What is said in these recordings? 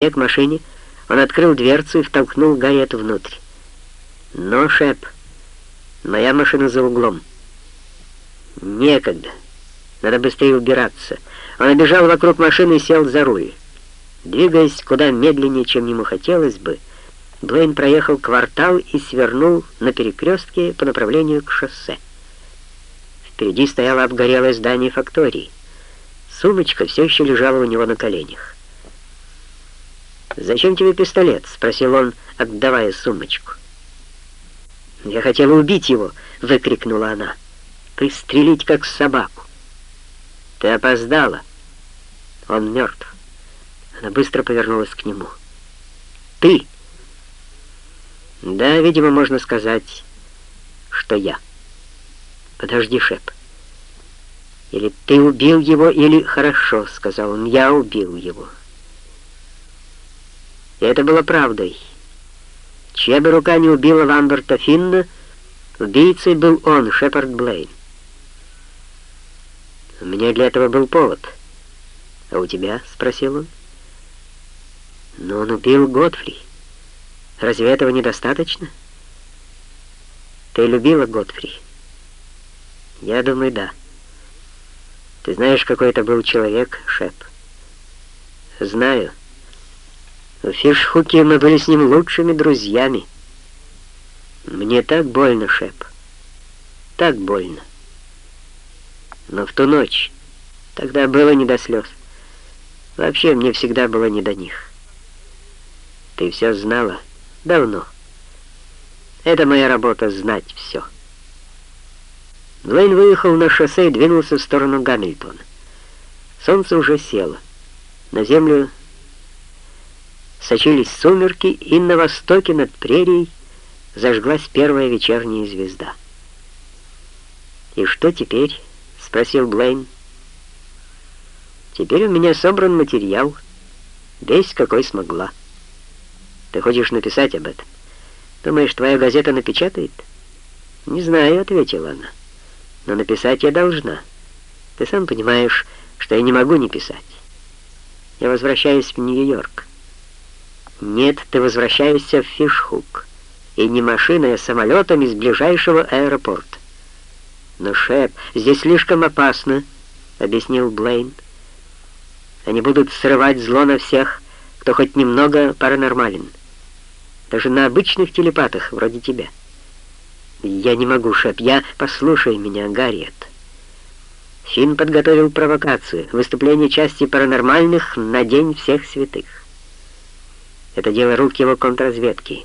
к машине, он открыл дверцу и втолкнул Гарриет внутрь. «Но, Шеп, моя машина за углом». «Некогда. Надо быстрее убираться». Он обежал вокруг машины и сел за руль. Двигаясь куда медленнее, чем ему хотелось бы, Блейн проехал квартал и свернул на перекрестке по направлению к шоссе. Впереди стояло обгорелое здание фактории. Сумочка все еще лежала у него на коленях. «Зачем тебе пистолет?» — спросил он, отдавая сумочку. «Я хотела убить его!» — выкрикнула она. «Пристрелить, как собаку!» «Ты опоздала!» «Он мертв!» Она быстро повернулась к нему. «Ты!» «Да, видимо, можно сказать, что я». «Подожди, Шеп. Или ты убил его, или хорошо», — сказал он, — «я убил его». И это было правдой. Чья бы рука не убила Ламберта Финна, убийцей был он, Шепард Блейн. У меня для этого был повод. А у тебя? — спросил он. Но он убил Готфри. Разве этого недостаточно? Ты любила Готфри? Я думаю, да. Ты знаешь, какой это был человек, Шеп? Знаю. В Фишхуке мы были с ним лучшими друзьями. Мне так больно, Шеп. Так больно. Но в ту ночь тогда было не до слез. Вообще, мне всегда было не до них. Ты все знала давно. Это моя работа — знать все. Блейн выехал на шоссе и двинулся в сторону Гамильтона. Солнце уже село. На землю сочились сумерки, и на востоке над прерией зажглась первая вечерняя звезда. «И что теперь?» — спросил Блейн. «Теперь у меня собран материал, весь какой смогла. Ты хочешь написать об этом? Думаешь, твоя газета напечатает?» «Не знаю», — ответила она. «Но написать я должна. Ты сам понимаешь, что я не могу не писать. Я возвращаюсь в Нью-Йорк. Нет, ты возвращаешься в Фишхук. И не машиной, а самолетом из ближайшего аэропорта. Но, Шеп, здесь слишком опасно, объяснил Блейн. Они будут срывать зло на всех, кто хоть немного паранормален. Даже на обычных телепатах, вроде тебя. Я не могу, Шеп, я... Послушай меня, Гарриет. Финн подготовил провокацию, выступление части паранормальных на День всех святых. Это дело рук его контрразведки.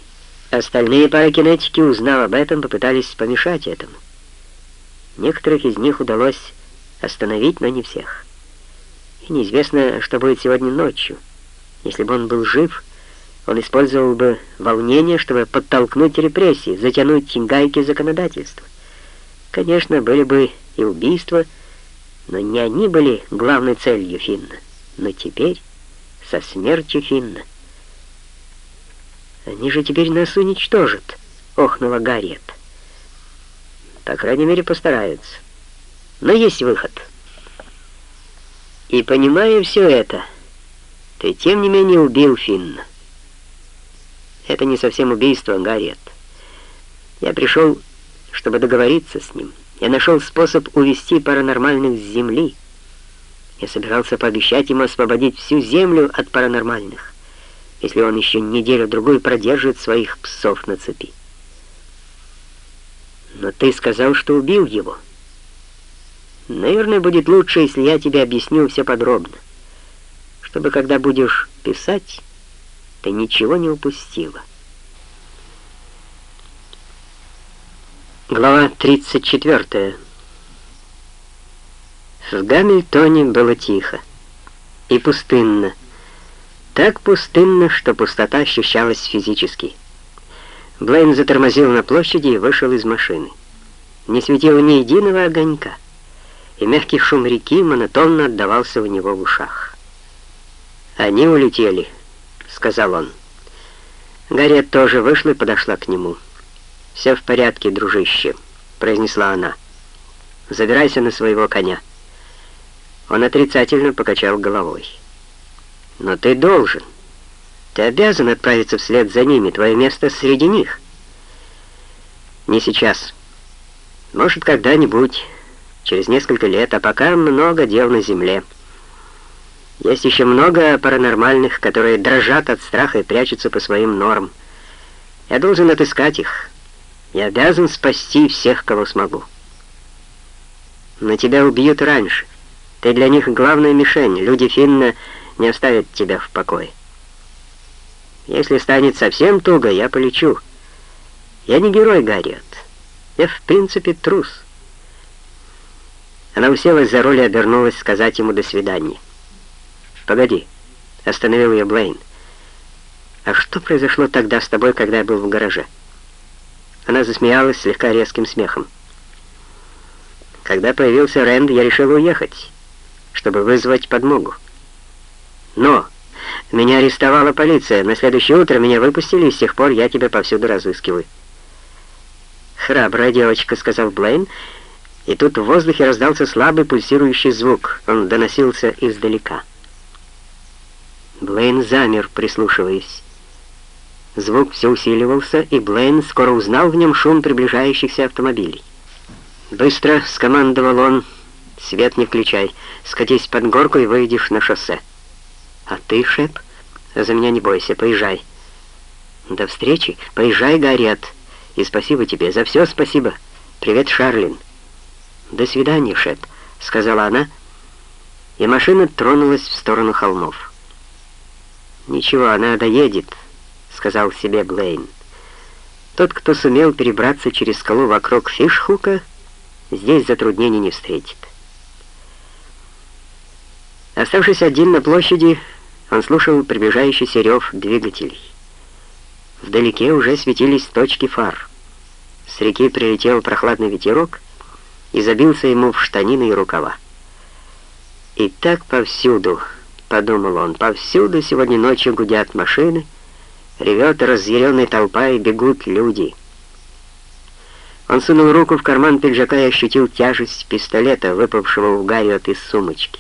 Остальные паракинетики, узнав об этом, попытались помешать этому. Некоторых из них удалось остановить, но не всех. И неизвестно, что будет сегодня ночью. Если бы он был жив, он использовал бы волнение, чтобы подтолкнуть репрессии, затянуть гайки законодательства. Конечно, были бы и убийства, но не они были главной целью Финна. Но теперь, со смертью Финна, «Они же теперь нас уничтожат», — охнула Гарриет. «По крайней мере, постараются. Но есть выход». И понимая все это, ты тем не менее убил Финна. Это не совсем убийство, Гарриет. Я пришел, чтобы договориться с ним. Я нашел способ увести паранормальных с Земли. Я собирался пообещать ему освободить всю Землю от паранормальных если он еще неделю-другую продержит своих псов на цепи. Но ты сказал, что убил его. Наверное, будет лучше, если я тебе объясню все подробно, чтобы, когда будешь писать, ты ничего не упустила. Глава 34. В Гамильтоне было тихо и пустынно, так пустынно, что пустота ощущалась физически. Блейн затормозил на площади и вышел из машины. Не светило ни единого огонька, и мягкий шум реки монотонно отдавался у него в ушах. «Они улетели», — сказал он. Гарриет тоже вышла и подошла к нему. «Все в порядке, дружище», — произнесла она. «Забирайся на своего коня». Он отрицательно покачал головой. Но ты должен. Ты обязан отправиться вслед за ними, твое место среди них. Не сейчас. Может, когда-нибудь, через несколько лет, а пока много дел на земле. Есть еще много паранормальных, которые дрожат от страха и прячутся по своим нормам. Я должен отыскать их. Я обязан спасти всех, кого смогу. Но тебя убьют раньше. Ты для них главная мишень. Люди Финна не оставят тебя в покое. Если станет совсем туго, я полечу. Я не герой, Гарриет. Я, в принципе, трус. Она уселась за руль и обернулась сказать ему «до свидания». «Погоди», — остановил ее Блейн. «А что произошло тогда с тобой, когда я был в гараже?» Она засмеялась слегка резким смехом. «Когда появился Рэнд, я решил уехать, чтобы вызвать подмогу. Но меня арестовала полиция. На следующее утро меня выпустили, и с тех пор я тебя повсюду разыскиваю». «Храбрая девочка», — сказал Блейн, и тут в воздухе раздался слабый пульсирующий звук. Он доносился издалека. Блейн замер, прислушиваясь. Звук все усиливался, и Блейн скоро узнал в нем шум приближающихся автомобилей. «Быстро!» — скомандовал он. «Свет не включай. Скатись под горку и выйдешь на шоссе». «А ты, Шеп? За меня не бойся, поезжай». «До встречи. Поезжай, Гарриет. И спасибо тебе. За все спасибо. Привет, Шарлин». «До свидания, Шеп», — сказала она, и машина тронулась в сторону холмов. «Ничего, она доедет», — сказал себе Блейн. «Тот, кто сумел перебраться через скалу вокруг Фишхука, здесь затруднений не встретит». Оставшись один на площади, он слушал приближающийся рев двигателей. Вдалеке уже светились точки фар. С реки прилетел прохладный ветерок и забился ему в штанины и рукава. И так повсюду подумал он, повсюду сегодня ночью гудят машины, ревет разъяренная толпа и бегут люди. Он сунул руку в карман пиджака и ощутил тяжесть пистолета, выпавшего у Гарриот из сумочки.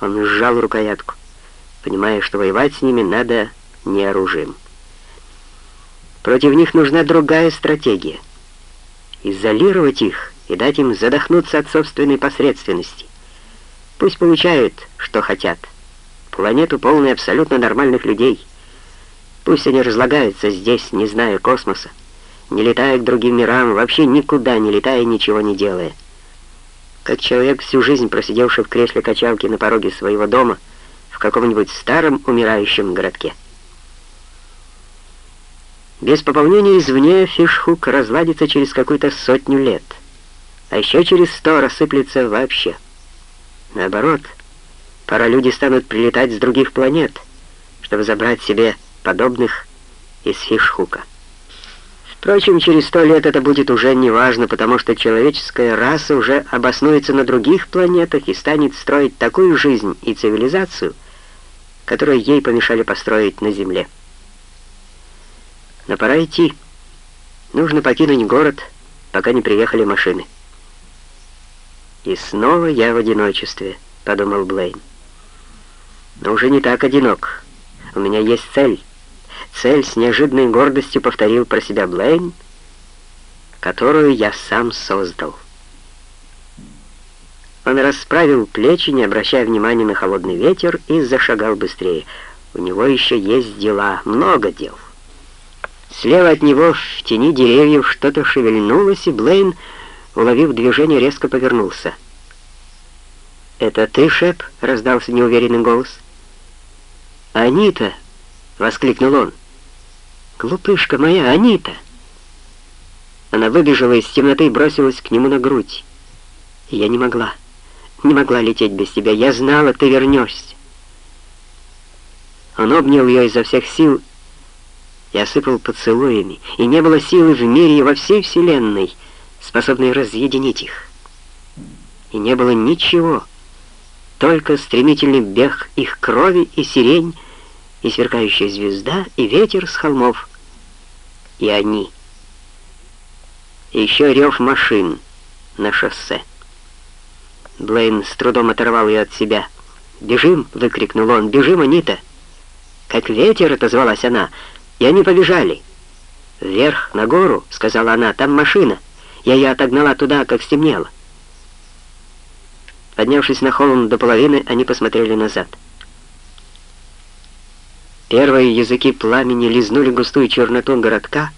Он сжал рукоятку, понимая, что воевать с ними надо не оружием. Против них нужна другая стратегия. Изолировать их и дать им задохнуться от собственной посредственности. Пусть получают, что хотят планету, полную абсолютно нормальных людей. Пусть они разлагаются здесь, не зная космоса, не летая к другим мирам, вообще никуда не летая, ничего не делая. Как человек, всю жизнь просидевший в кресле качалки на пороге своего дома в каком-нибудь старом умирающем городке. Без пополнения извне фишхук разладится через какую-то сотню лет, а еще через сто рассыплется вообще. Наоборот — Пора люди станут прилетать с других планет, чтобы забрать себе подобных из Фишхука. Впрочем, через сто лет это будет уже не важно, потому что человеческая раса уже обоснуется на других планетах и станет строить такую жизнь и цивилизацию, которую ей помешали построить на Земле. Но пора идти. Нужно покинуть город, пока не приехали машины. «И снова я в одиночестве», — подумал Блейн но уже не так одинок. У меня есть цель. Цель с неожиданной гордостью повторил про себя Блейн, которую я сам создал. Он расправил плечи, не обращая внимания на холодный ветер, и зашагал быстрее. У него еще есть дела, много дел. Слева от него в тени деревьев что-то шевельнулось, и Блейн, уловив движение, резко повернулся. «Это ты, Шеп?» — раздался неуверенный голос. «Анита!» — воскликнул он. «Глупышка моя, Анита!» Она выбежала из темноты и бросилась к нему на грудь. «Я не могла, не могла лететь без тебя. Я знала, ты вернешься». Он обнял ее изо всех сил и осыпал поцелуями, и не было силы в мире и во всей вселенной, способной разъединить их. И не было ничего, только стремительный бег их крови и сирень, и сверкающая звезда, и ветер с холмов, и они. И еще рев машин на шоссе. Блейн с трудом оторвал ее от себя. «Бежим!» — выкрикнул он. «Бежим, Анита!» Как ветер, отозвалась она, и они побежали. «Вверх, на гору», — сказала она, — «там машина». Я ее отогнала туда, как стемнело. Поднявшись на холм до половины, они посмотрели назад. Первые языки пламени лизнули густую черноту городка,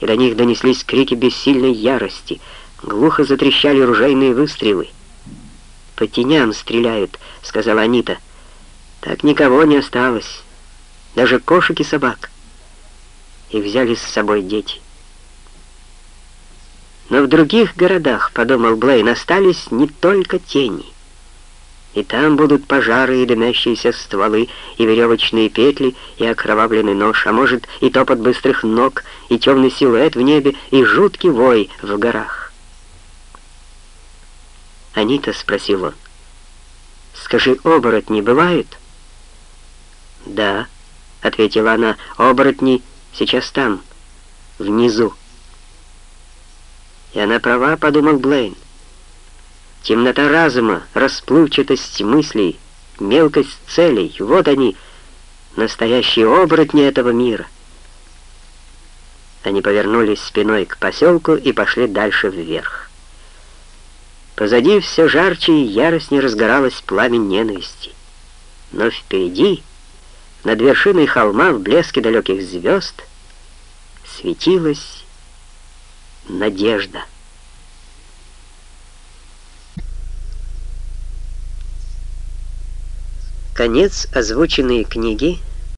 и до них донеслись крики бессильной ярости. Глухо затрещали ружейные выстрелы. «По теням стреляют», — сказала Анита. «Так никого не осталось, даже кошек и собак». И взяли с собой дети. Но в других городах, подумал Блейн, остались не только тени. И там будут пожары и дымящиеся стволы, и веревочные петли, и окровавленный нож, а может и топот быстрых ног, и темный силуэт в небе, и жуткий вой в горах. «Анита?» — спросил он. «Скажи, оборотни бывают?» «Да», — ответила она, — «оборотни сейчас там, внизу». И она права, подумал Блейн. Темнота разума, расплывчатость мыслей, мелкость целей — вот они, настоящие оборотни этого мира. Они повернулись спиной к поселку и пошли дальше вверх. Позади все жарче и яростнее разгоралось пламя ненависти. Но впереди, над вершиной холма в блеске далеких звезд, светилась надежда. Конец озвученной книги